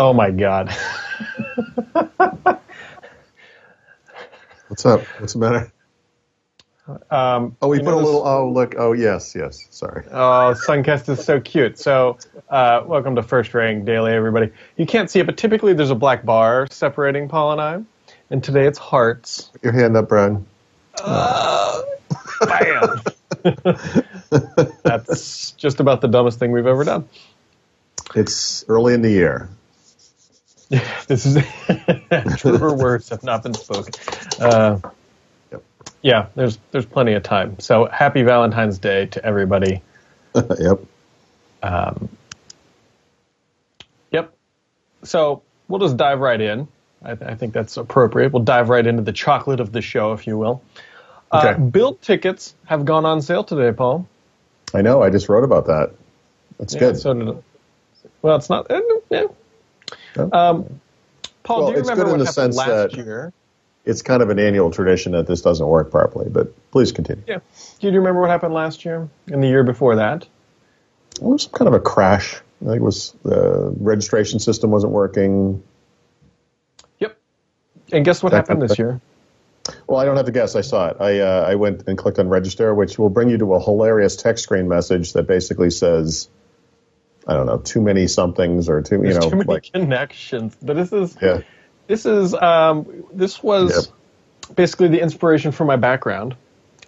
Oh my god. What's up? What's the matter? Um, Oh, we put know a little. Oh, look. Oh, yes, yes. Sorry. Oh, Suncast is so cute. So, uh, welcome to First Ring Daily, everybody. You can't see it, but typically there's a black bar separating Paul and I. And today it's hearts. Put your hand up, Brian. Bam! That's just about the dumbest thing we've ever done. It's early in the year. This is truer words have not been spoken. Uh, Yep. yeah, there's there's plenty of time. So happy Valentine's Day to everybody. yep. Yep. So we'll just dive right in. I, I think that's appropriate. We'll dive right into the chocolate of the show, if you will. Uh, Okay. build tickets have gone on sale today, Paul. I know. I just wrote about that. That's Yeah, good. So well, it's not. eh, yeah. Um, Paul, Well, do you it's remember good in what the happened sense last that- year? it's kind of an annual tradition that this doesn't work properly, but please continue. Yeah. Do you remember what happened last year and the year before that? It was kind of a crash. I think it was the registration system wasn't working. Yep. And guess what That happened this year? Well, I don't have to guess. I saw it. I uh, I went and clicked on register, which will bring you to a hilarious text screen message that basically says, I don't know, too many somethings or too you There's know too many like connections. But this is yeah this is um, this was basically the inspiration for my background.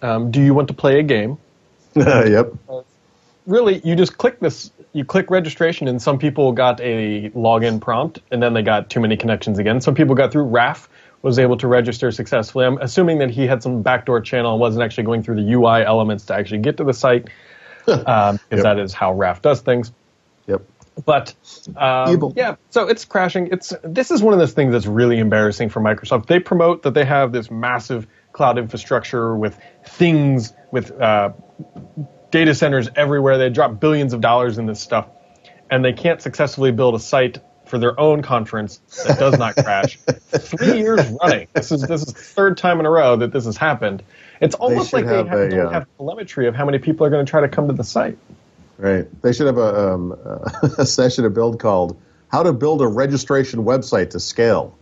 Um, do you want to play a game? yep Really, you just click this. You click registration, and some people got a login prompt, and then they got too many connections again. Some people got through. Raf was able to register successfully. I'm assuming that he had some backdoor channel and wasn't actually going through the UI elements to actually get to the site, um, because Yep. that is how Raf does things. But um, yeah, so it's crashing. It's this is one of those things that's really embarrassing for Microsoft. They promote that they have this massive cloud infrastructure with things with uh, data centers everywhere. They drop billions of dollars in this stuff, and they can't successfully build a site for their own conference that does not crash. Three years running. This is this is the third time in a row that this has happened. It's almost should like they have have, a, don't uh, have telemetry of how many people are going to try to come to the site. Right. They should have a um, a session of build called "How to Build a Registration Website to Scale."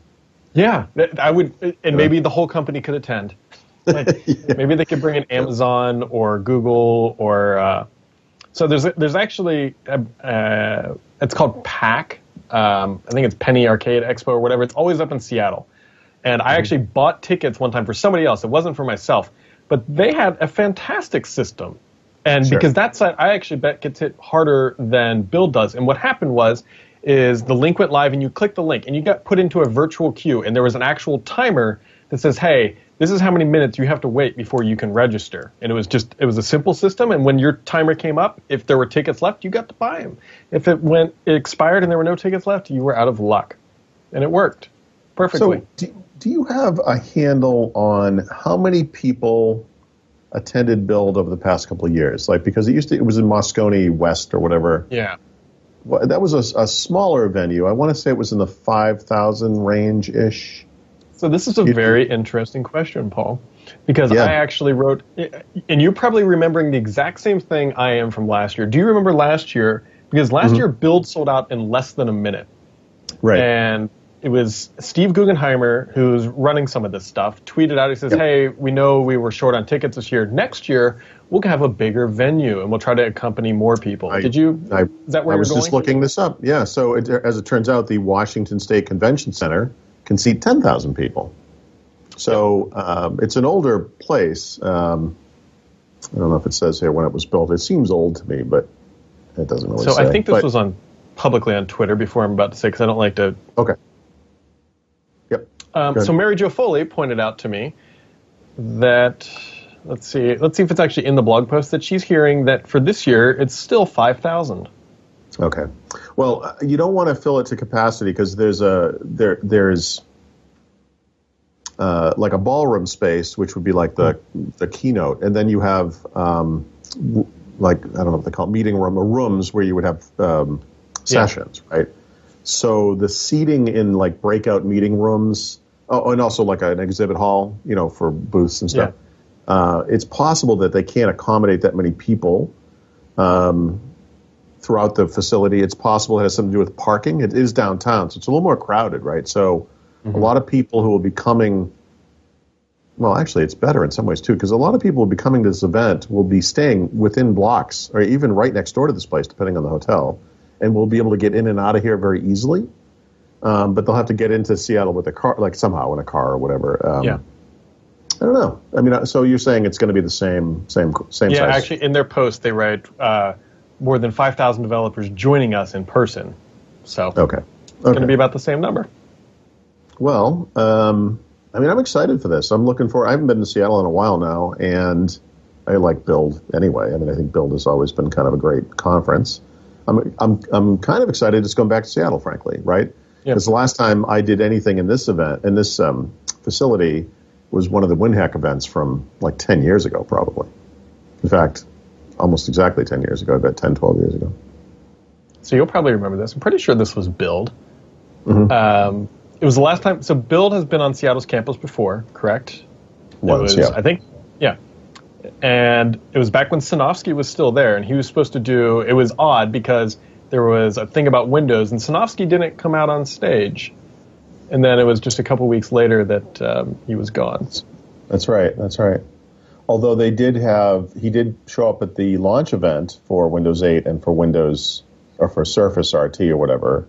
Yeah, I would, and maybe the whole company could attend. Like, Maybe they could bring in Amazon or Google or uh, so. There's there's actually a, uh, it's called PAX. Um, I think it's Penny Arcade Expo or whatever. It's always up in Seattle, and I actually bought tickets one time for somebody else. It wasn't for myself, but they had a fantastic system. And Sure. because that site, I actually bet gets hit harder than Build does. And what happened was, is the link went live and you click the link and you got put into a virtual queue and there was an actual timer that says, hey, this is how many minutes you have to wait before you can register. And it was just, it was a simple system. And when your timer came up, if there were tickets left, you got to buy them. If it went, it expired and there were no tickets left, you were out of luck. And it worked perfectly. So, do, do you have a handle on how many people attended Build over the past couple of years? Like, because it used to, it was in Moscone West or whatever. yeah. Well, that was a, a smaller venue. I want to say it was in the five thousand range ish. So this is a You- very interesting question, Paul, because Yeah. I actually wrote, eh, eh, and you're probably remembering the exact same thing I am from last year. Do you remember last year? Because last mm-hmm. year, Build sold out in less than a minute, Right. and it was Steve Guggenheimer who's running some of this stuff. Tweeted out, he says, Yep. "Hey, we know we were short on tickets this year. Next year, we'll have a bigger venue, and we'll try to accompany more people." I- Did you? I, is that where I was just looking this up. Yeah. So it, as it turns out, the Washington State Convention Center can seat ten thousand people. So um, it's an older place. Um, I don't know if it says here when it was built. It seems old to me, but it doesn't really So say. I think this But- was on publicly on Twitter before I'm about to say because I don't like to okay. Um, so Mary Jo Foley pointed out to me that let's see, let's see if it's actually in the blog post that she's hearing that for this year it's still five thousand. Okay. Well, uh, you don't want to fill it to capacity because there's a there there's uh, like a ballroom space, which would be like the the keynote, and then you have um, w- like I don't know what they call it, meeting room or rooms where you would have um, sessions, right? So the seating in like breakout meeting rooms, oh, and also like an exhibit hall, you know, for booths and stuff. Uh, it's possible that they can't accommodate that many people. Um, throughout the facility. It's possible it has something to do with parking. It is downtown, so it's a little more crowded, right? So mm-hmm. a lot of people who will be coming. Well, actually, it's better in some ways too, because a lot of people will be coming to this event will be staying within blocks or even right next door to this place, depending on the hotel, and will be able to get in and out of here very easily. Um, but they'll have to get into Seattle with a car, like somehow in a car or whatever. Um, yeah. I don't know. I mean, so you're saying it's going to be the same, same, same. Yeah, size. actually, in their post they write uh, more than five thousand developers joining us in person. So okay, okay. it's going to be about the same number. Well, um, I mean, I'm excited for this. I'm looking for. I haven't been to Seattle in a while now, and I like Build anyway. I mean, I think Build has always been kind of a great conference. I'm, I'm, I'm kind of excited just going back to Seattle, frankly, right? Because the last time I did anything in this event, in this um, facility, was one of the WinHEC events from like 10 years ago, probably. In fact, almost exactly 10 years ago, about 10, 12 years ago. So you'll probably remember this. I'm pretty sure this was Build. Mm-hmm. Um, it was the last time. So Build has been on Seattle's campus before, correct? Once, was, yeah. I think, yeah. And it was back when Sinofsky was still there, and he was supposed to do. It was odd because there was a thing about Windows, and Sinofsky didn't come out on stage. And then it was just a couple weeks later that um, he was gone. That's right. That's right. Although they did have, he did show up at the launch event for Windows 8 and for Windows or for Surface RT or whatever,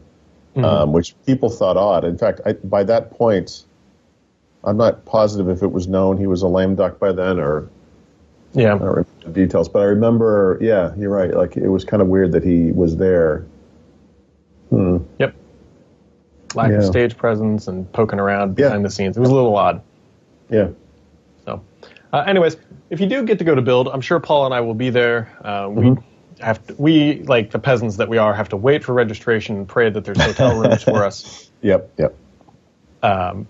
mm-hmm. um, which people thought odd. In fact, I, by that point, I'm not positive if it was known he was a lame duck by then or yeah, I don't remember the details, but I remember. Yeah, you're right. Like it was kind of weird that he was there. Hmm. Yep. Lack yeah. of stage presence and poking around behind yeah. the scenes. It was a little odd. Yeah. So, uh, anyways, if you do get to go to Build, I'm sure Paul and I will be there. Uh, we mm-hmm. have to, we like the peasants that we are have to wait for registration and pray that there's hotel rooms for us. Yep. Yep. Um,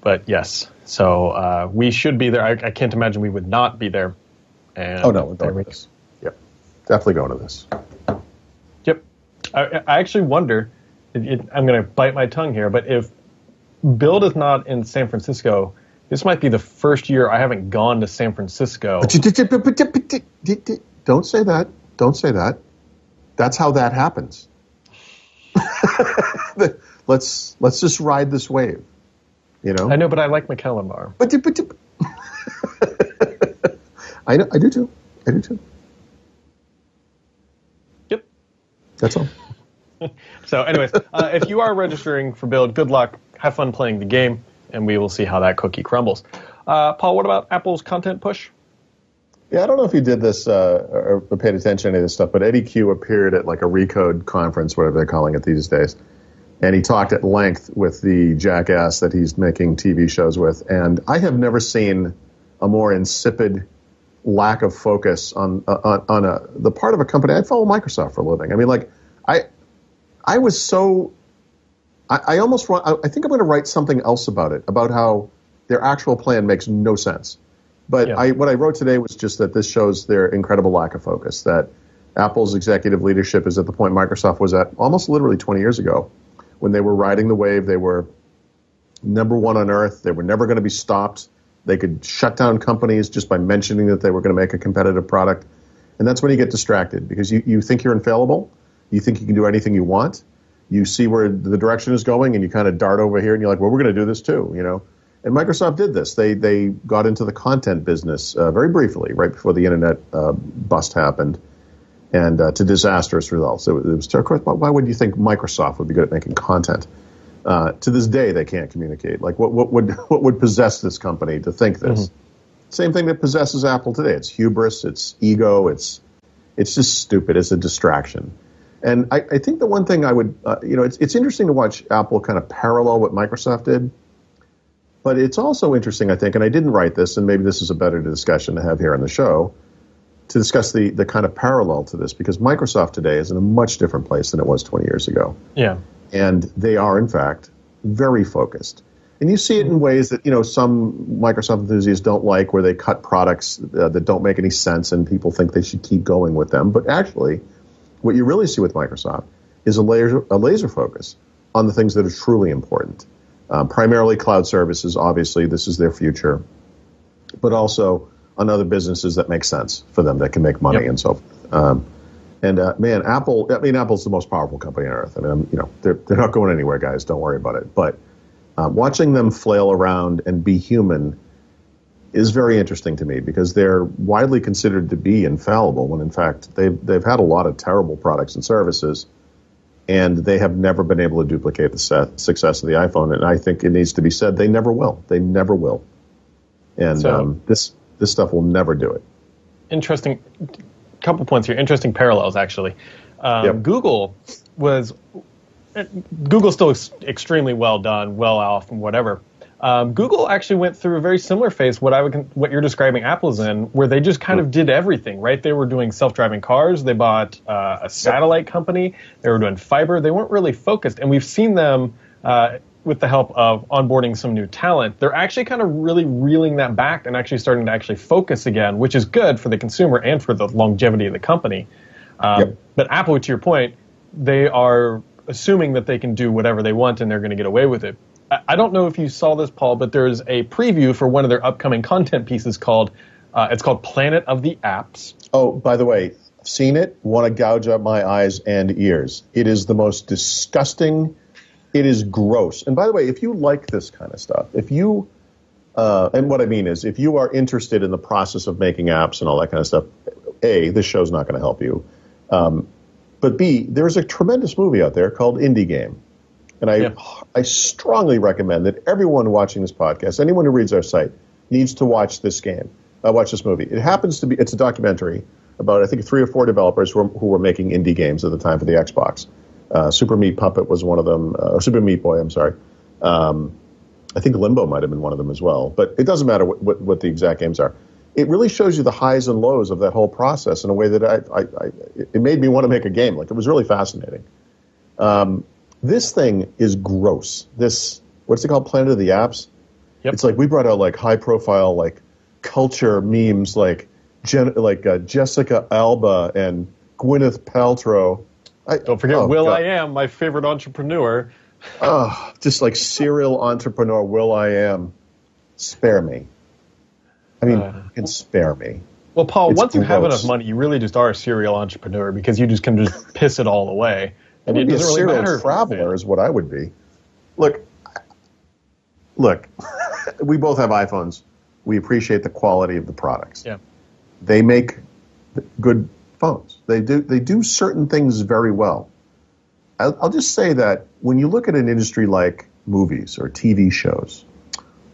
but yes, so uh, we should be there. I, I, can't imagine we would not be there. And oh no, we're going to this. Yep, definitely going to this. Yep, I, I actually wonder. It, it, I'm going to bite my tongue here, but if Build is not in San Francisco, this might be the first year I haven't gone to San Francisco. Don't say that. Don't say that. That's how that happens. let's let's just ride this wave. You know, I know, but I like Mikkeller Bar. But, but, I know, I do too. I do too. Yep. That's all. so, anyways, uh, if you are registering for Build, good luck. Have fun playing the game, and we will see how that cookie crumbles. Uh, Paul, what about Apple's content push? Yeah, I don't know if you did this uh, or paid attention to any of this stuff, but Eddie Cue appeared at like a Recode conference, whatever they're calling it these days and he talked at length with the jackass that he's making TV shows with. And I have never seen a more insipid lack of focus on uh, on, on a, the part of a company. I follow Microsoft for a living. I mean, like I I was so I, I almost want, I think I'm going to write something else about it about how their actual plan makes no sense. But yeah. I, what I wrote today was just that this shows their incredible lack of focus. That Apple's executive leadership is at the point Microsoft was at almost literally 20 years ago when they were riding the wave, they were number one on earth. They were never going to be stopped. They could shut down companies just by mentioning that they were going to make a competitive product. And that's when you get distracted because you, you think you're infallible. You think you can do anything you want. You see where the direction is going and you kind of dart over here and you're like, well, we're going to do this too, you know? And Microsoft did this. They, they got into the content business uh, very briefly, right before the internet uh, bust happened and uh, to disastrous results. It was, it was, of course, why would you think Microsoft would be good at making content? Uh, to this day, they can't communicate. Like, what, what would what would possess this company to think this? Mm-hmm. Same thing that possesses Apple today. It's hubris. It's ego. It's it's just stupid. It's a distraction. And I, I think the one thing I would, uh, you know, it's it's interesting to watch Apple kind of parallel what Microsoft did. But it's also interesting, I think, and I didn't write this, and maybe this is a better discussion to have here on the show to discuss the, the kind of parallel to this because Microsoft today is in a much different place than it was 20 years ago. Yeah. And they are, in fact, very focused. And you see it in ways that, you know, some Microsoft enthusiasts don't like where they cut products uh, that don't make any sense and people think they should keep going with them. But actually, what you really see with Microsoft is a laser, a laser focus on the things that are truly important. Uh, primarily cloud services, obviously, this is their future. But also on other businesses that make sense for them that can make money yep. and so forth. Um, And uh, man, Apple. I mean, Apple's the most powerful company on earth. I mean, you know, they're they're not going anywhere, guys. Don't worry about it. But um, watching them flail around and be human is very interesting to me because they're widely considered to be infallible when in fact they've they've had a lot of terrible products and services and they have never been able to duplicate the success of the iPhone and I think it needs to be said they never will they never will and so, um, this this stuff will never do it. Interesting couple points here interesting parallels actually. Um, yep. Google was Google's still extremely well done well off and whatever. Um, Google actually went through a very similar phase, what I would, what you're describing Apple's in, where they just kind of did everything, right? They were doing self-driving cars, they bought uh, a satellite company, they were doing fiber, they weren't really focused, and we've seen them uh, with the help of onboarding some new talent. They're actually kind of really reeling that back and actually starting to actually focus again, which is good for the consumer and for the longevity of the company. Um, yep. But Apple, to your point, they are assuming that they can do whatever they want and they're going to get away with it. I don't know if you saw this, Paul, but there's a preview for one of their upcoming content pieces called uh, it's called Planet of the Apps. Oh, by the way, seen it, want to gouge out my eyes and ears. It is the most disgusting. It is gross. And by the way, if you like this kind of stuff, if you uh, and what I mean is, if you are interested in the process of making apps and all that kind of stuff, a this show's not going to help you. Um, but B, there's a tremendous movie out there called Indie Game and I, yeah. I strongly recommend that everyone watching this podcast, anyone who reads our site, needs to watch this game, uh, watch this movie. It happens to be, it's a documentary about, I think, three or four developers who were, who were making indie games at the time for the Xbox. Uh, Super Meat Puppet was one of them, uh, Super Meat Boy, I'm sorry. Um, I think Limbo might have been one of them as well, but it doesn't matter what, what, what, the exact games are. It really shows you the highs and lows of that whole process in a way that I, I, I it made me want to make a game. Like it was really fascinating. Um, this thing is gross. This what's it called? Planet of the Apps. Yep. It's like we brought out like high profile like culture memes like Jen, like uh, Jessica Alba and Gwyneth Paltrow. I, Don't forget oh, Will God. I Am, my favorite entrepreneur. oh, just like serial entrepreneur Will I Am. Spare me. I mean, uh, can spare me. Well, Paul, it's once gross. you have enough money, you really just are a serial entrepreneur because you just can just piss it all away. And it doesn't really matter. traveler is what I would be. Look, look, we both have iPhones. We appreciate the quality of the products. Yeah. They make good phones. They do they do certain things very well. I'll, I'll just say that when you look at an industry like movies or TV shows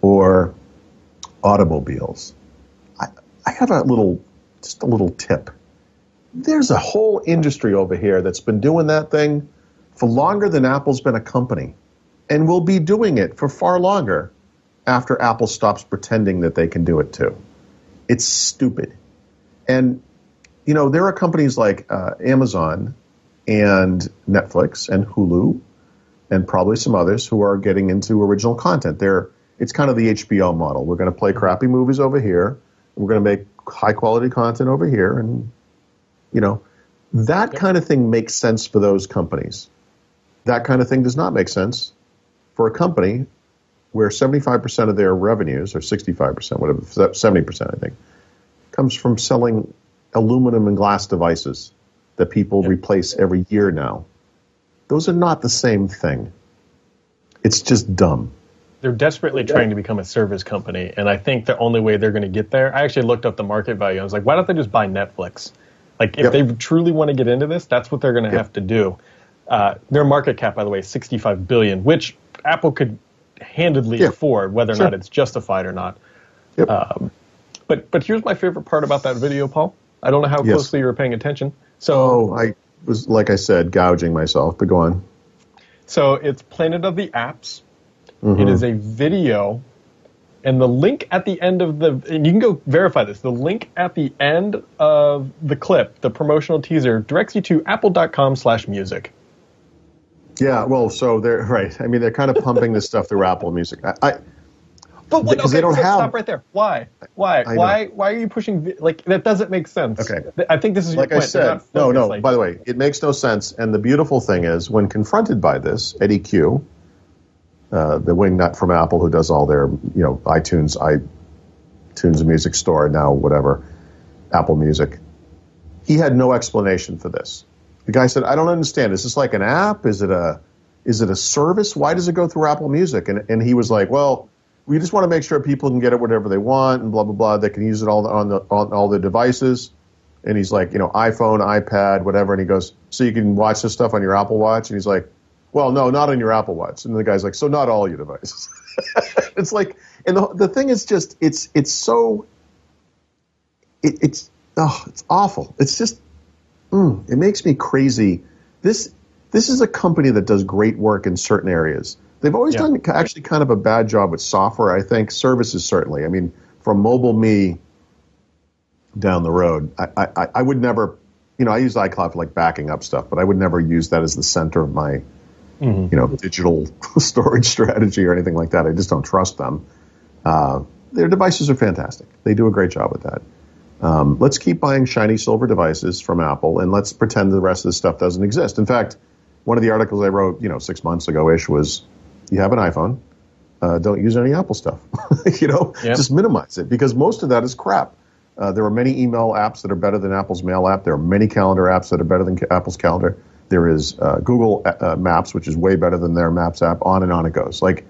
or automobiles, I, I have a little just a little tip there's a whole industry over here that's been doing that thing for longer than Apple's been a company and will be doing it for far longer after Apple stops pretending that they can do it too. It's stupid. And, you know, there are companies like uh, Amazon and Netflix and Hulu and probably some others who are getting into original content. They're, it's kind of the HBO model. We're going to play crappy movies over here. We're going to make high quality content over here and you know, that kind of thing makes sense for those companies. That kind of thing does not make sense for a company where 75% of their revenues, or 65%, whatever, 70%, I think, comes from selling aluminum and glass devices that people yep. replace every year now. Those are not the same thing. It's just dumb. They're desperately trying to become a service company, and I think the only way they're going to get there. I actually looked up the market value. I was like, why don't they just buy Netflix? Like if yep. they truly want to get into this, that's what they're going to yep. have to do. Uh, their market cap, by the way, is 65 billion, which Apple could handedly yeah. afford, whether or sure. not it's justified or not. Yep. Um, but but here's my favorite part about that video, Paul. I don't know how yes. closely you were paying attention. So oh, I was like I said, gouging myself. But go on. So it's Planet of the Apps. Mm-hmm. It is a video and the link at the end of the, and you can go verify this, the link at the end of the clip, the promotional teaser, directs you to apple.com slash music. Yeah, well, so they're, right. I mean, they're kind of pumping this stuff through Apple Music. I, I but what, okay, they don't have. Stop right there. Why? Why? Why? Why are you pushing? Like that doesn't make sense. Okay. I think this is like I said. No, no. Like, by the way, it makes no sense. And the beautiful thing is, when confronted by this, Eddie Cue, uh, the wingnut from Apple who does all their, you know, iTunes, iTunes Music Store now, whatever, Apple Music. he had no explanation for this. The guy said, "I don't understand. Is this like an app? Is it a is it a service? Why does it go through Apple Music?" And and he was like, "Well, we just want to make sure people can get it whatever they want and blah blah blah. They can use it all on the on all the devices." And he's like, you know, iPhone, iPad, whatever. And he goes, "So you can watch this stuff on your Apple Watch?" And he's like, "Well, no, not on your Apple Watch." And the guy's like, "So not all your devices." it's like, and the the thing is just, it's it's so, it, it's oh, it's awful. It's just, mm, it makes me crazy. This this is a company that does great work in certain areas. They've always yeah. done actually kind of a bad job with software. I think services certainly. I mean, from Mobile Me down the road, I, I, I would never, you know, I use iCloud for like backing up stuff, but I would never use that as the center of my, mm-hmm. you know, digital storage strategy or anything like that. I just don't trust them. Uh, their devices are fantastic. They do a great job with that. Um, let's keep buying shiny silver devices from Apple, and let's pretend the rest of this stuff doesn't exist. In fact, one of the articles I wrote, you know, six months ago ish was, you have an iPhone, uh, don't use any Apple stuff. you know, yep. just minimize it because most of that is crap. Uh, there are many email apps that are better than Apple's Mail app. There are many calendar apps that are better than Apple's Calendar. There is uh, Google uh, Maps, which is way better than their Maps app. On and on it goes. Like,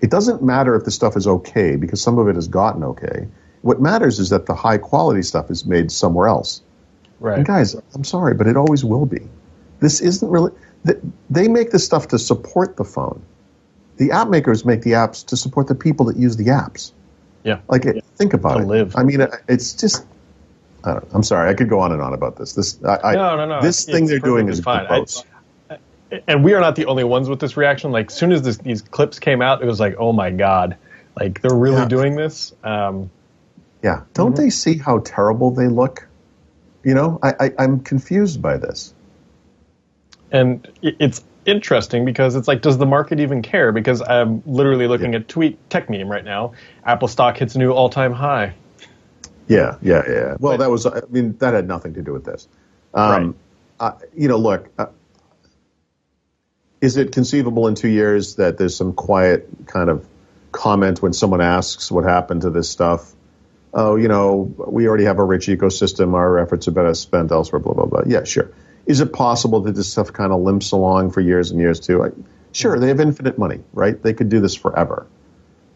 it doesn't matter if the stuff is okay because some of it has gotten okay. What matters is that the high quality stuff is made somewhere else. Right. And guys, I'm sorry, but it always will be. This isn't really. They make this stuff to support the phone. The app makers make the apps to support the people that use the apps. Yeah. Like, yeah. think about it. Live. I mean, it's just. I am sorry. I could go on and on about this. This. I, no, no, no. This thing they're doing is fine. gross. I, and we are not the only ones with this reaction. Like, as soon as this, these clips came out, it was like, oh my god, like they're really yeah. doing this. Um, yeah. Don't mm-hmm. they see how terrible they look? You know, I, I, I'm confused by this. And it's interesting because it's like, does the market even care? Because I'm literally looking yeah. at Tweet Techmeme right now. Apple stock hits a new all-time high. Yeah, yeah, yeah. Well, but, that was, I mean, that had nothing to do with this. Um, right. Uh, you know, look, uh, is it conceivable in two years that there's some quiet kind of comment when someone asks what happened to this stuff? Oh, you know, we already have a rich ecosystem. Our efforts are better spent elsewhere. Blah blah blah. Yeah, sure. Is it possible that this stuff kind of limps along for years and years too? I, sure, they have infinite money, right? They could do this forever.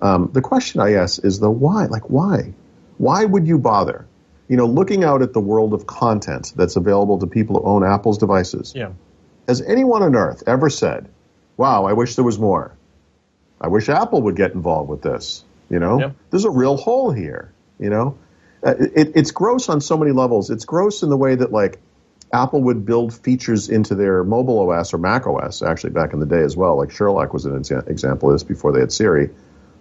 Um, the question I ask is the why. Like, why? Why would you bother? You know, looking out at the world of content that's available to people who own Apple's devices. Yeah. Has anyone on earth ever said, "Wow, I wish there was more. I wish Apple would get involved with this." You know, yeah. there's a real hole here. You know, uh, it, it's gross on so many levels. It's gross in the way that like Apple would build features into their mobile OS or Mac OS, actually back in the day as well. Like Sherlock was an example of this before they had Siri,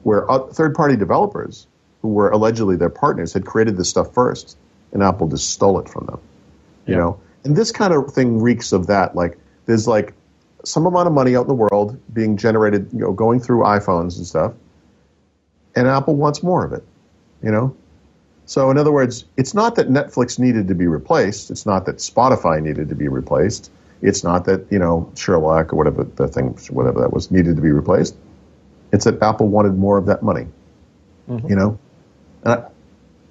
where uh, third-party developers who were allegedly their partners had created this stuff first, and Apple just stole it from them. You yeah. know, and this kind of thing reeks of that. Like there's like some amount of money out in the world being generated, you know, going through iPhones and stuff, and Apple wants more of it. You know, so, in other words, it's not that Netflix needed to be replaced. It's not that Spotify needed to be replaced. It's not that you know Sherlock or whatever the thing, whatever that was, needed to be replaced. It's that Apple wanted more of that money. Mm-hmm. You know, and, I,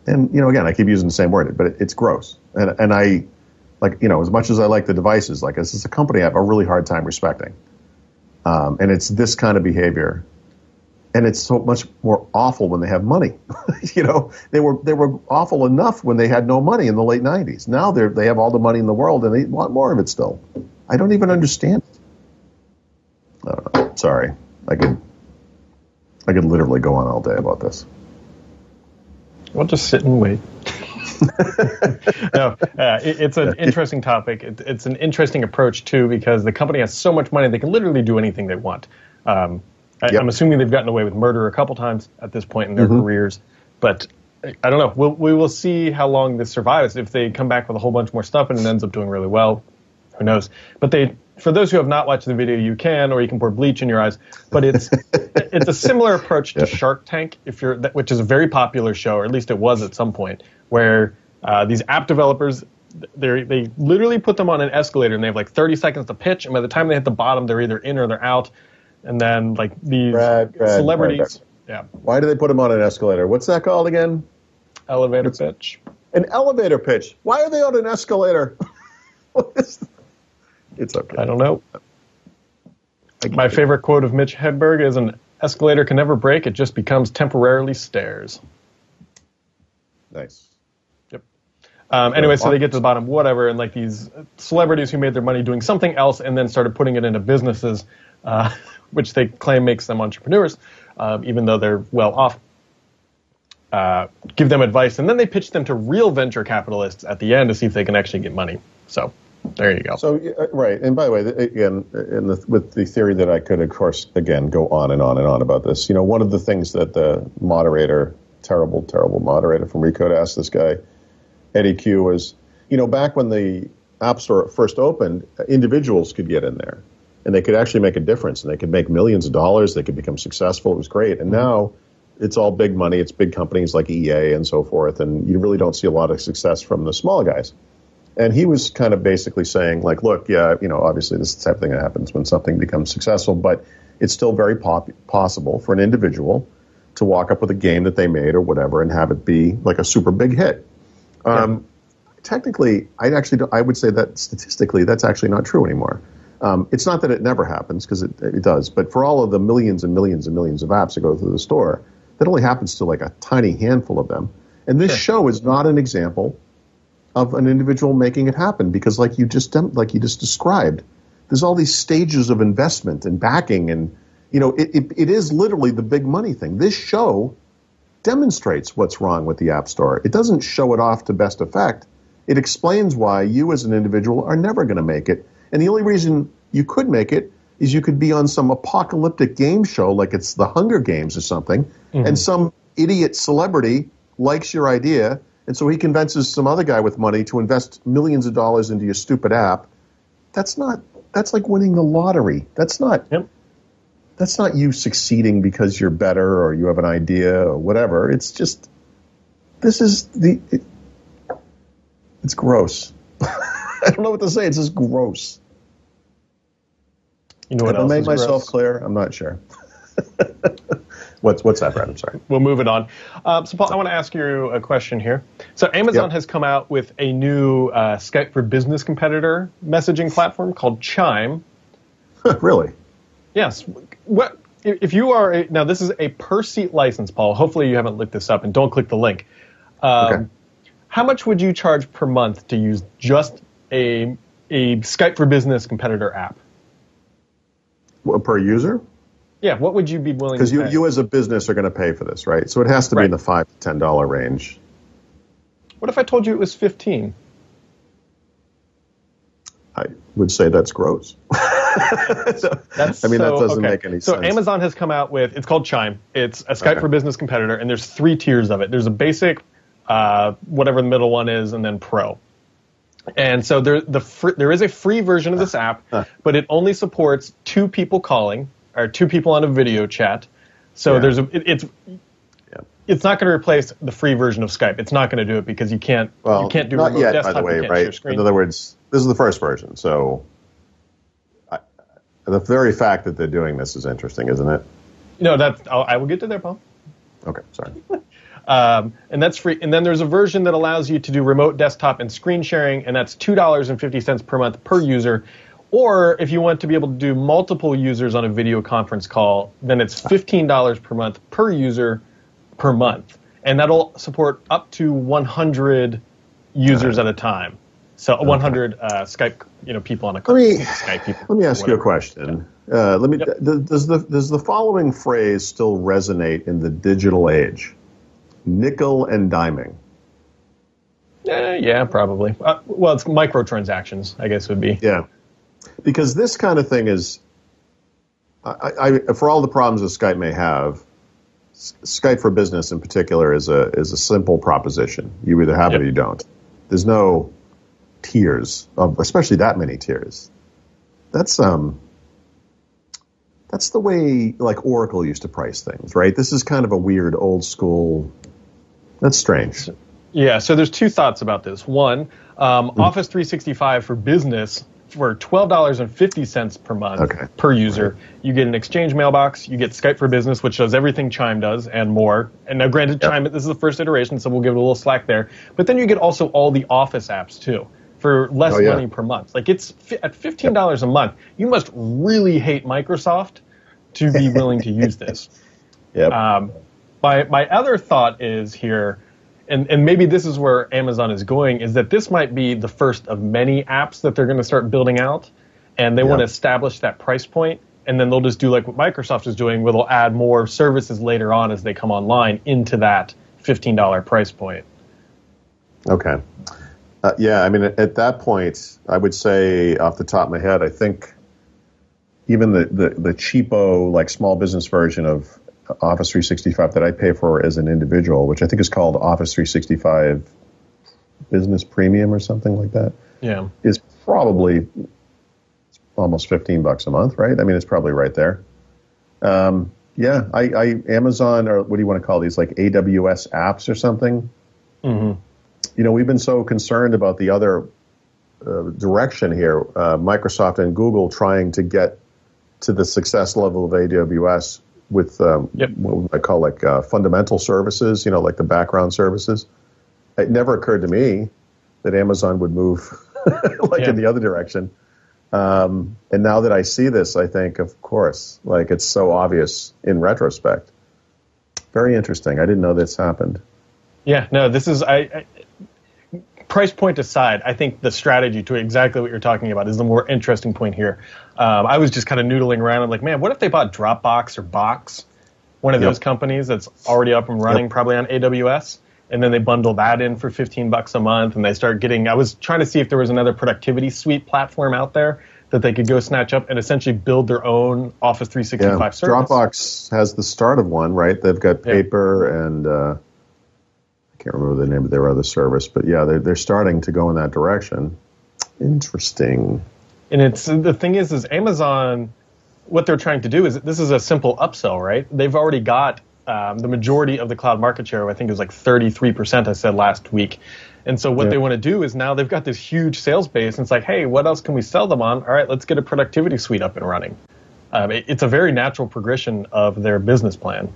and, you know, again, I keep using the same word, but it, it's gross. And and I like you know, as much as I like the devices, like this is a company I have a really hard time respecting. Um, and it's this kind of behavior and it's so much more awful when they have money. you know, they were they were awful enough when they had no money in the late '90s. Now they they have all the money in the world and they want more of it still. I don't even understand it. I don't know. Sorry, I could I could literally go on all day about this. We'll just sit and wait. no, uh, it, it's an interesting topic. It, it's an interesting approach too because the company has so much money they can literally do anything they want. Um, I, am assuming they've gotten away with murder a couple times at this point in their mm-hmm. careers, but I don't know. We'll, we will see how long this survives. If they come back with a whole bunch more stuff and it ends up doing really well, who knows? But they, for those who have not watched the video, you can, or you can pour bleach in your eyes. But it's it's a similar approach to Shark Tank, if you're, which is a very popular show, or at least it was at some point, where uh, these app developers they they literally put them on an escalator and they have like 30 seconds to pitch, and by the time they hit the bottom, they're either in or they're out and then like these Brad, Brad, celebrities. Brad, yeah. Why do they put him on an escalator? What's that called again? Elevator pitch. An elevator pitch. Why are they on an escalator? it's okay. I don't know. My favorite quote of Mitch Hedberg is an escalator can never break, it just becomes temporarily stairs. Nice. Yep. Um, anyway, so they get to the bottom, whatever, and like these celebrities who made their money doing something else and then started putting it into businesses, uh, which they claim makes them entrepreneurs, uh, even though they're well off. Uh, give them advice, and then they pitch them to real venture capitalists at the end to see if they can actually get money. So there you go. So uh, right, and by the way, again, in the, with the theory that I could, of course, again go on and on and on about this. You know, one of the things that the moderator, terrible, terrible moderator from Recode asked this guy, Eddie Cue, was, you know, back when the App Store first opened, individuals could get in there, and they could actually make a difference, and they could make millions of dollars. They could become successful. It was great, and now it's all big money. It's big companies like EA and so forth, and you really don't see a lot of success from the small guys. And he was kind of basically saying, like, look, yeah, you know, obviously this is the type of thing that happens when something becomes successful, but it's still very pop- possible for an individual to walk up with a game that they made or whatever and have it be like a super big hit. Um, yeah. Technically, I actually I would say that statistically that's actually not true anymore. Um, it's not that it never happens because it, it does, but for all of the millions and millions and millions of apps that go through the store, that only happens to like a tiny handful of them. And this show is not an example of an individual making it happen because, like you just like you just described, there's all these stages of investment and backing, and you know it, it, it is literally the big money thing. This show demonstrates what's wrong with the App Store. It doesn't show it off to best effect. It explains why you as an individual are never going to make it, and the only reason you could make it is you could be on some apocalyptic game show like it's the Hunger Games or something, mm-hmm. and some idiot celebrity likes your idea, and so he convinces some other guy with money to invest millions of dollars into your stupid app. That's not. That's like winning the lottery. That's not. Yep. That's not you succeeding because you're better or you have an idea or whatever. It's just. This is the. It, it's gross. I don't know what to say. It's just gross. You know what Have I made myself gross? clear? I'm not sure. what's what's that, Brad? I'm sorry. We'll move it on. Uh, so, Paul, I want to ask you a question here. So, Amazon Yep. has come out with a new uh, Skype for Business competitor messaging platform called Chime. really? Yes. What if you are a, now? This is a per seat license, Paul. Hopefully, you haven't looked this up, and don't click the link. Um, Okay. How much would you charge per month to use just a a Skype for Business competitor app? Per user? Yeah, what would you be willing to Because you, you as a business are going to pay for this, right? So it has to be in the five to ten dollar range. what if I told you it was fifteen? I would say that's gross. So, That's I mean, that so- doesn't okay. make any so sense. So Amazon has come out with it's called Chime. It's a Skype Okay. for Business competitor, and there's three tiers of it. There's a basic, uh, whatever the middle one is, and then Pro. And so there the fr- there is a free version of this app, but it only supports two people calling or two people on a video chat. So Yeah. there's a it, it's Yeah. it's not going to replace the free version of Skype. It's not going to do it because you can't Well, you can't do not yet, desktop. by the way, you can't share right? In other words, this is the first version, so I, the very fact that they're doing this is interesting, isn't it? no, that's I'll, I will get to there, Paul. Okay, sorry. Um, and that's free. And then there's a version that allows you to do remote desktop and screen sharing, and that's two dollars and fifty cents per month per user. Or if you want to be able to do multiple users on a video conference call, then it's fifteen dollars per month per user per month, and that'll support up to one hundred users at a time. So 100 uh, Skype, you know, people on a call. Let me- Skype people. Let me ask you a question. Uh, let me. Yep. th- Does the does the following phrase still resonate in the digital age? Nickel and diming. Eh, yeah, probably. Uh, well, it's microtransactions, I guess would be. Yeah, because this kind of thing is, I, I, for all the problems that Skype may have, Skype for Business in particular is a is a simple proposition. You either have it or you don't. There's no tiers of, especially that many tiers. That's um. That's the way like Oracle used to price things, right? This is kind of a weird old school. That's strange. Yeah, so there's two thoughts about this. One, um, Office 365 for business for twelve dollars and fifty cents per month Okay. per user, you get an Exchange mailbox, you get Skype for Business, which does everything Chime does and more. And now, granted, Yep. Chime this is the first iteration, so we'll give it a little slack there. But then you get also all the Office apps too for less Oh, yeah. money per month. Like it's fi- at fifteen dollars a month. You must really hate Microsoft to be willing to use this. Yep. Um, my my other thought is here, and and maybe this is where Amazon is going, is that this might be the first of many apps that they're going to start building out, and they want to establish that price point, and then they'll just do like what Microsoft is doing, where they'll add more services later on as they come online into that fifteen dollar price point. Okay. Uh, yeah, I mean, at, at that point, I would say off the top of my head, I think even the, the, the cheapo, like small business version of Office 365 that I pay for as an individual, which I think is called Office 365 Business Premium or something like that, Yeah, is probably almost 15 bucks a month, right? I mean, it's probably right there. Um, yeah, I, I Amazon or what do you want to call these, like AWS apps or something? you know, we've been so concerned about the other uh, direction here, uh, Microsoft and Google trying to get to the success level of AWS with um, Yep. what I call like uh, fundamental services, you know, like the background services. It never occurred to me that Amazon would move like Yeah. in the other direction. Um, and now that I see this, I think, of course, like it's so obvious in retrospect. Very interesting. I didn't know this happened. Yeah, no, this is I, I price point aside, I think the strategy to exactly what you're talking about is the more interesting point here. Um, I was just kind of noodling around. I'm like, man, what if they bought Dropbox or Box, one of Yep. those companies that's already up and running, Yep. probably on AWS, and then they bundle that in for 15 bucks a month, and they start getting. I was trying to see if there was another productivity suite platform out there that they could go snatch up and essentially build their own Office 365 Yeah, service. Dropbox has the start of one, right? They've got Yeah. paper and uh, can't remember the name of their other service, but yeah, they're they're starting to go in that direction. Interesting. And it's the thing is, is Amazon, what they're trying to do is this is a simple upsell, right? They've already got um, the majority of the cloud market share. I think it was like 33%. I said last week. And so what Yeah. they want to do is now they've got this huge sales base. And it's like, hey, what else can we sell them on? All right, let's get a productivity suite up and running. Um, it- it's a very natural progression of their business plan.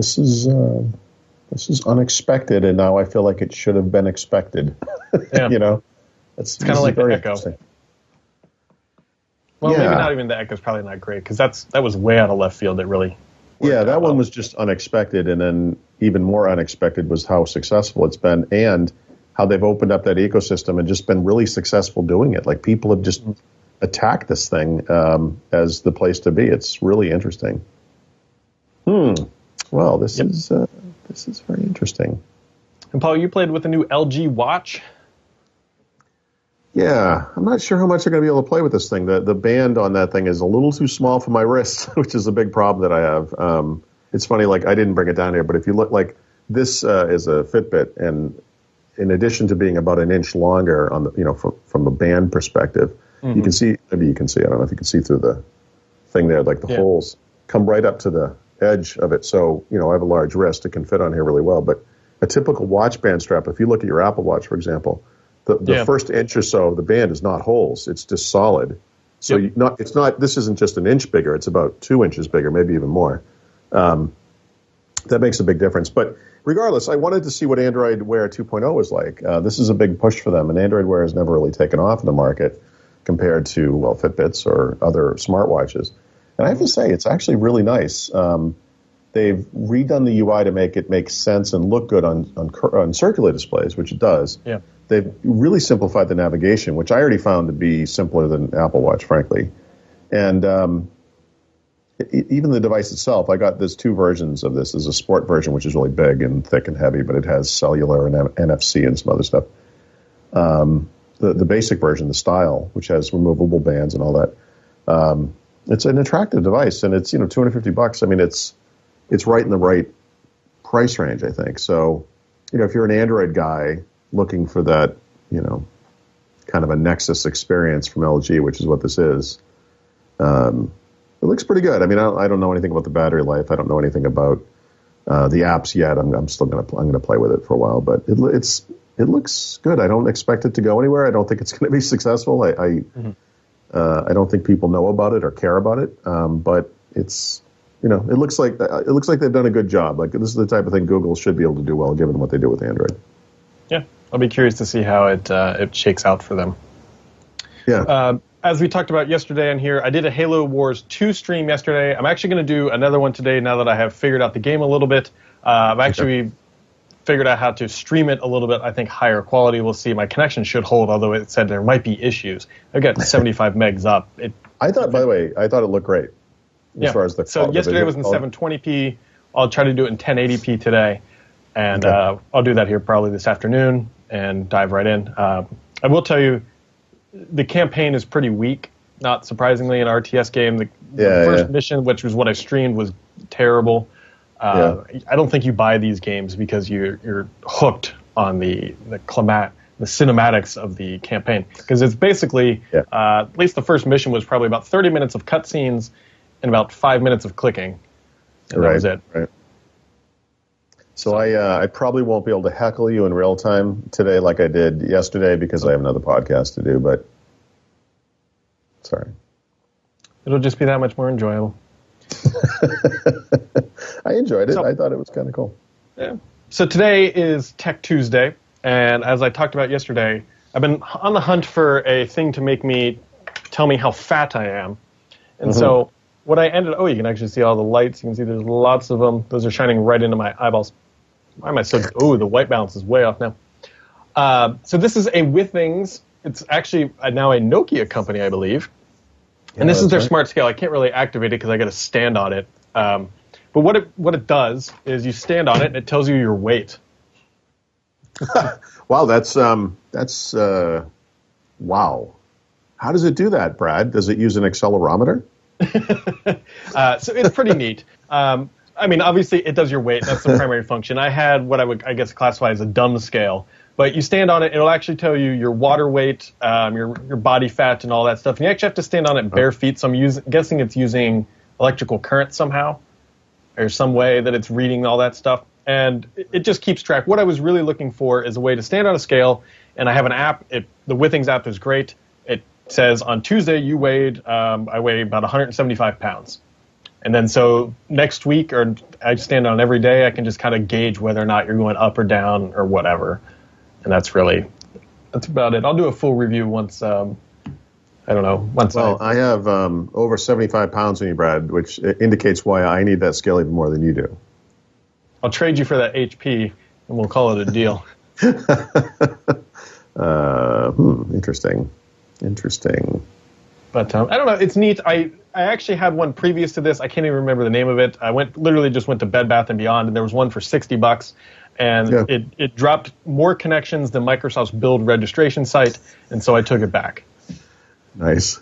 This is uh, this is unexpected, and now I feel like it should have been expected. Yeah. you know, it's, kinda this is like the very Echo. Well, Yeah. maybe not even the Echo's probably not great because that's that was way out of left field. That really. Yeah, that one well. was just unexpected, and then even more unexpected was how successful it's been, and how they've opened up that ecosystem and just been really successful doing it. Like people have just attacked this thing um, as the place to be. It's really interesting. Hmm. Well, this Yep. is uh, this is very interesting. And Paul, you played with the new LG Watch. Yeah, I'm not sure how much I'm going to be able to play with this thing. The the band on that thing is a little too small for my wrist, which is a big problem that I have. Um, it's funny, like I didn't bring it down here, but if you look like this uh, is a Fitbit, and in addition to being about an inch longer on the you know from from a band perspective, you can see maybe you can see I don't know if you can see through the thing there, like the Yeah. holes come right up to the edge of it. So you know I have a large wrist; it can fit on here really well. But a typical watch band strap, if you look at your Apple Watch, for example, the, the Yeah. first inch or so of the band is not holes; it's just solid. So Yep. you not it's not this isn't just an inch bigger; it's about two inches bigger, maybe even more. Um, that makes a big difference. But regardless, I wanted to see what Android Wear 2.0 was like. Uh, this is a big push for them, and Android Wear has never really taken off in the market compared to well Fitbits or other smartwatches. And I have to say, it's actually really nice. Um, they've redone the UI to make it make sense and look good on on, on circular displays, which it does. Yeah. They've really simplified the navigation, which I already found to be simpler than Apple Watch, frankly. And um, e- even the device itself, I got there's two versions of this. There's a sport version, which is really big and thick and heavy, but it has cellular and N- NFC and some other stuff. Um, the the basic version, the style, which has removable bands and all that. Um, it's an attractive device, and it's you know 250 bucks. I mean, it's it's right in the right price range, I think. So, you know, if you're an Android guy looking for that, you know, kind of a Nexus experience from LG, which is what this is, um, it looks pretty good. I mean, I don't, I don't know anything about the battery life. I don't know anything about uh, the apps yet. I'm, I'm still gonna I'm gonna play with it for a while, but it, it's it looks good. I don't expect it to go anywhere. I don't think it's going to be successful. I I, mm-hmm. Uh, I don't think people know about it or care about it. Um, but it's you know it looks like it looks like they've done a good job. Like this is the type of thing Google should be able to do well, given what they do with Android. Yeah, I'll be curious to see how it uh, it shakes out for them. Yeah. Uh, as we talked about yesterday on here, I did a Halo Wars 2 stream yesterday. I'm actually going to do another one today now that I have figured out the game a little bit. Uh, I've actually okay. Figured out how to stream it a little bit. I think higher quality. We'll see. My connection should hold, although it said there might be issues. I've got 75 megs up. It, I thought, by the way, I thought it looked great. As yeah. far as the so yesterday was in 720p. I'll try to do it in 1080p today, and okay. uh, I'll do that here probably this afternoon and dive right in. Uh, I will tell you, the campaign is pretty weak. Not surprisingly, an RTS game. The, yeah, the first yeah. mission, which was what I streamed, was terrible. Uh, yeah. I don't think you buy these games because you're you're hooked on the the climat the cinematics of the campaign because it's basically yeah. uh, at least the first mission was probably about 30 minutes of cutscenes and about five minutes of clicking. And right, that was it. Right. So I uh, I probably won't be able to heckle you in real time today like I did yesterday because I have another podcast to do. But sorry, it'll just be that much more enjoyable. I enjoyed it. So, I thought it was kind of cool. Yeah. So today is Tech Tuesday, and as I talked about yesterday, I've been on the hunt for a thing to make me tell me how fat I am, and mm-hmm. so what I ended. Oh, you can actually see all the lights. You can see there's lots of them. Those are shining right into my eyeballs. Why am I so? Oh, the white balance is way off now. Uh, so this is a Withings. It's actually now a Nokia company, I believe. And this is their right. smart scale. I can't really activate it because I got to stand on it. Um, but what it what it does is you stand on it and it tells you your weight. wow, that's um, that's uh, wow. How does it do that, Brad? Does it use an accelerometer? uh, so it's pretty neat. Um, I mean, obviously, it does your weight. That's the primary function. I had what I would, I guess, classify as a dumb scale. But you stand on it, it'll actually tell you your water weight, um, your your body fat, and all that stuff. And you actually have to stand on it bare feet. So I'm using, guessing it's using electrical current somehow, or some way that it's reading all that stuff. And it just keeps track. What I was really looking for is a way to stand on a scale. And I have an app. It, the Withings app is great. It says on Tuesday you weighed, um, I weigh about 175 pounds. And then so next week, or I stand on every day, I can just kind of gauge whether or not you're going up or down or whatever. And that's really, that's about it. I'll do a full review once, um, I don't know. Once well, I, I have um, over 75 pounds on you, Brad, which indicates why I need that scale even more than you do. I'll trade you for that HP and we'll call it a deal. uh, hmm, interesting. Interesting. But um, I don't know. It's neat. I I actually had one previous to this. I can't even remember the name of it. I went literally just went to Bed Bath and Beyond, and there was one for sixty bucks, and yeah. it it dropped more connections than Microsoft's build registration site, and so I took it back. Nice.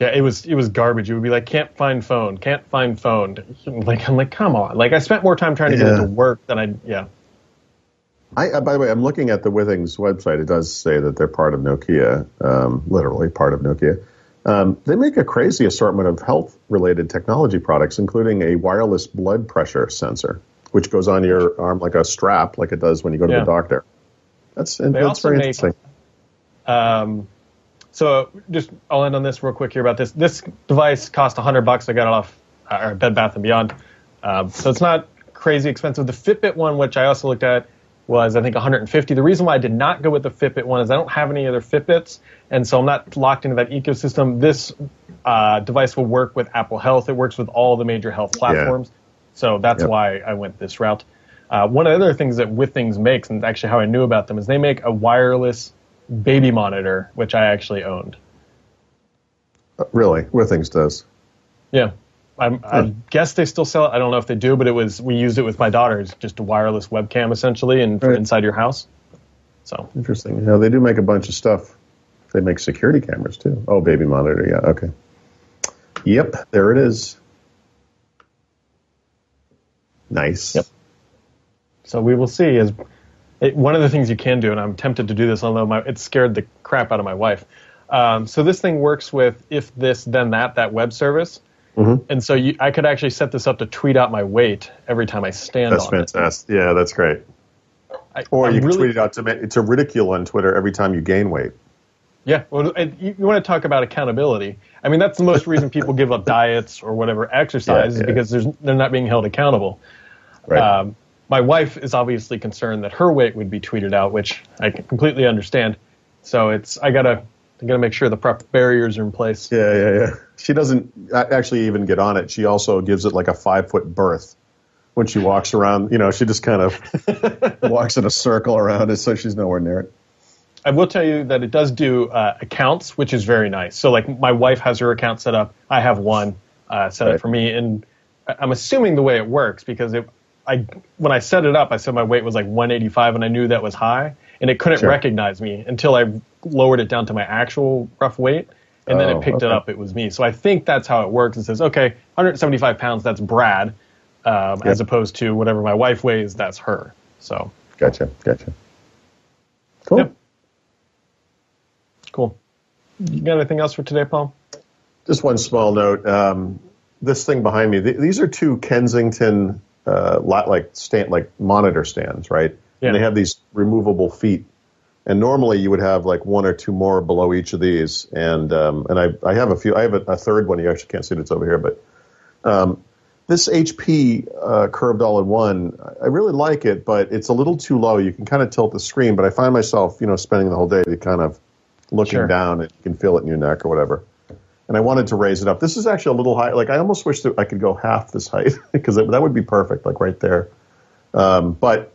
Yeah, it was it was garbage. It would be like can't find phone, can't find phone. Like I'm like come on. Like I spent more time trying to yeah. get it to work than I yeah. I, uh, by the way, I'm looking at the Withings website. It does say that they're part of Nokia, um, literally part of Nokia. Um, they make a crazy assortment of health related technology products, including a wireless blood pressure sensor, which goes on your arm like a strap, like it does when you go to yeah. the doctor. That's, they that's very make, interesting. Um, so just I'll end on this real quick here about this. This device cost 100 bucks. I got it off uh, Bed Bath and Beyond. Um, so it's not crazy expensive. The Fitbit one, which I also looked at, was I think 150. The reason why I did not go with the Fitbit one is I don't have any other Fitbits, and so I'm not locked into that ecosystem. This uh, device will work with Apple Health. It works with all the major health platforms, yeah. so that's yep. why I went this route. Uh, one of the other things that Withings makes, and actually how I knew about them, is they make a wireless baby monitor, which I actually owned. Uh, really, things does. Yeah. I, I guess they still sell it. I don't know if they do, but it was we used it with my daughter. It's just a wireless webcam essentially, and right. inside your house. So interesting. Yeah, they do make a bunch of stuff. They make security cameras too. Oh, baby monitor. Yeah. Okay. Yep. There it is. Nice. Yep. So we will see. Is it, one of the things you can do, and I'm tempted to do this, although my, it scared the crap out of my wife. Um, so this thing works with if this then that that web service. Mm-hmm. And so you, I could actually set this up to tweet out my weight every time I stand that's fantastic. it. Yeah, that's great. I, Or I'm you can really- tweet it out to to ridicule on Twitter every time you gain weight. Yeah, well, and you, you want to talk about accountability. I mean, that's the most reason people give up diets or whatever exercise Yeah, is yeah. because there's, they're not being held accountable. Right. Um, my wife is obviously concerned that her weight would be tweeted out, which I completely understand. So it's I gotta I gotta make sure the proper barriers are in place. Yeah, yeah, yeah. She doesn't actually even get on it. She also gives it like a five foot berth when she walks around. You know, she just kind of walks in a circle around it, so she's nowhere near it. I will tell you that it does do uh, accounts, which is very nice. So like my wife has her account set up, I have one uh, set Right. up for me, and I'm assuming the way it works because it, I when I set it up, I said my weight was like 185, and I knew that was high, and it couldn't Sure. recognize me until I lowered it down to my actual rough weight, and then Oh, it picked it up. It was me. So I think that's how it works. It says, okay, 175 pounds, that's Brad, um, as opposed to whatever my wife weighs, that's her. So Gotcha, gotcha. Cool. Yep. cool. You got anything else for today, Paul? Just one small note. Um, this thing behind me, th- these are two Kensington uh, lot, like stand, like monitor stands, right? Yeah. And they have these removable feet. And normally you would have like one or two more below each of these. And um, and I, I have a few. I have a, a third one. You actually can't see it. It's over here. But um, this HP uh, curved all in one, I really like it, but it's a little too low. You can kind of tilt the screen, but I find myself, you know, spending the whole day kind of looking Sure. down and you can feel it in your neck or whatever. And I wanted to raise it up. This is actually a little high. Like I almost wish that I could go half this height because that would be perfect, like right there. Um, but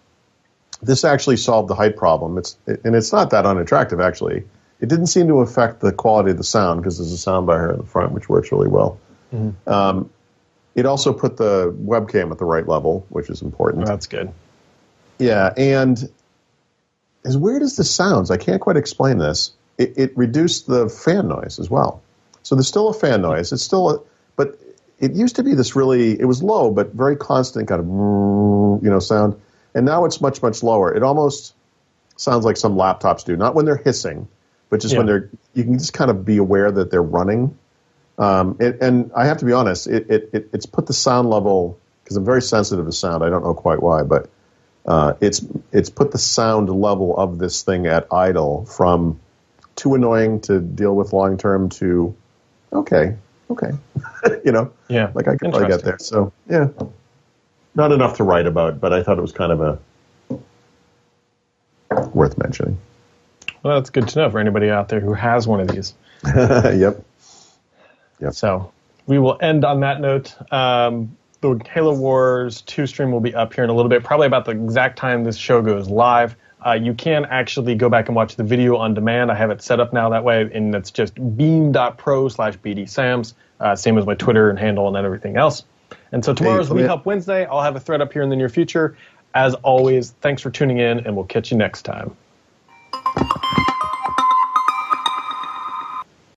this actually solved the height problem. It's and it's not that unattractive actually. It didn't seem to affect the quality of the sound because there's a sound bar here in the front, which works really well. Um, it also put the webcam at the right level, which is important. That's good. Yeah, and as weird as this sounds, I can't quite explain this. It, it reduced the fan noise as well. So there's still a fan noise. It's still, a, but it used to be this really. It was low, but very constant kind of you know sound. And now it's much much lower. It almost sounds like some laptops do. Not when they're hissing, but just when they're. You can just kind of be aware that they're running. Um, it, and I have to be honest, it, it, it, it's put the sound level because I'm very sensitive to sound. I don't know quite why, but uh, it's it's put the sound level of this thing at idle from too annoying to deal with long term to okay, okay, you know, Yeah. like I could probably get there. So yeah, not enough to write about, but I thought it was kind of a worth mentioning. Well, that's good to know for anybody out there who has one of these. yep. So we will end on that note. Um, the Halo Wars 2 stream will be up here in a little bit, probably about the exact time this show goes live. Uh, you can actually go back and watch the video on demand. I have it set up now that way, and it's just beam.pro slash bdsams, uh, same as my Twitter and handle and everything else. And so tomorrow's let We Help Wednesday. I'll have a thread up here in the near future. As always, thanks for tuning in, and we'll catch you next time.